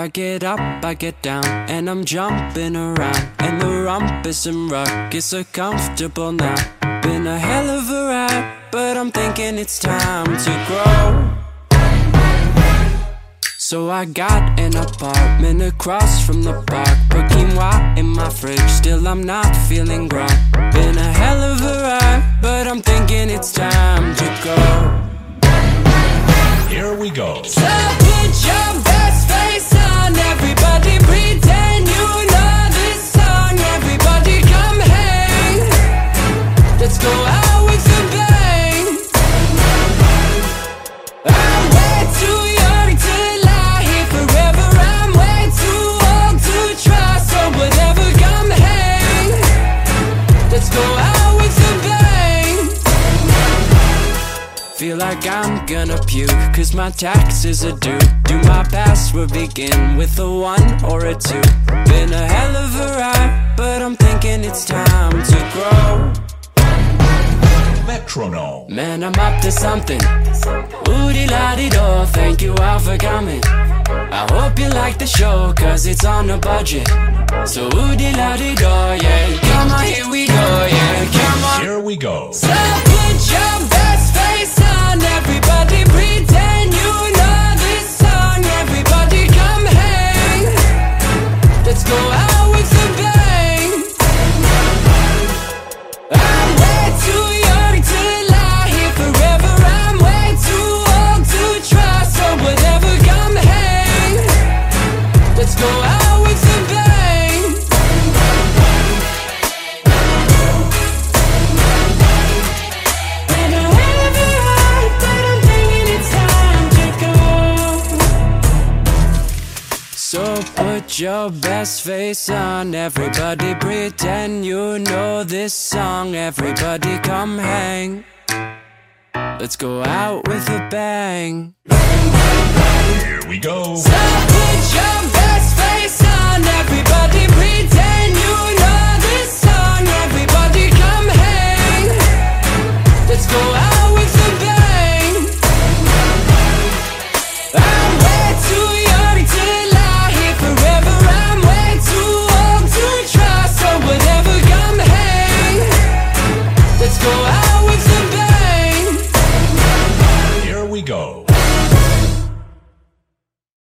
I get up, I get down, and I'm jumping around. And the rumpus and ruckus so comfortable now. Been a hell of a ride, but I'm thinking it's time to grow. So I got an apartment across from the park. Put quinoa in my fridge, still I'm not feeling grown. Been a hell of a ride, but I'm thinking it's time to go. Here we go. So Feel like I'm gonna puke, cause my taxes are due. Do my password begin with a one or a two? Been a hell of a ride, but I'm thinking it's time to grow. Metronome. Man, I'm up to something. Woody la di do, thank you all for coming. I hope you like the show, cause it's on a budget. So woody la di do, yeah. Come on, here we go, yeah. Come on. Here we go. So So put your best face on, everybody pretend you know this song. Everybody come hang. Let's go out with a bang. Here we go. So put your best on, everybody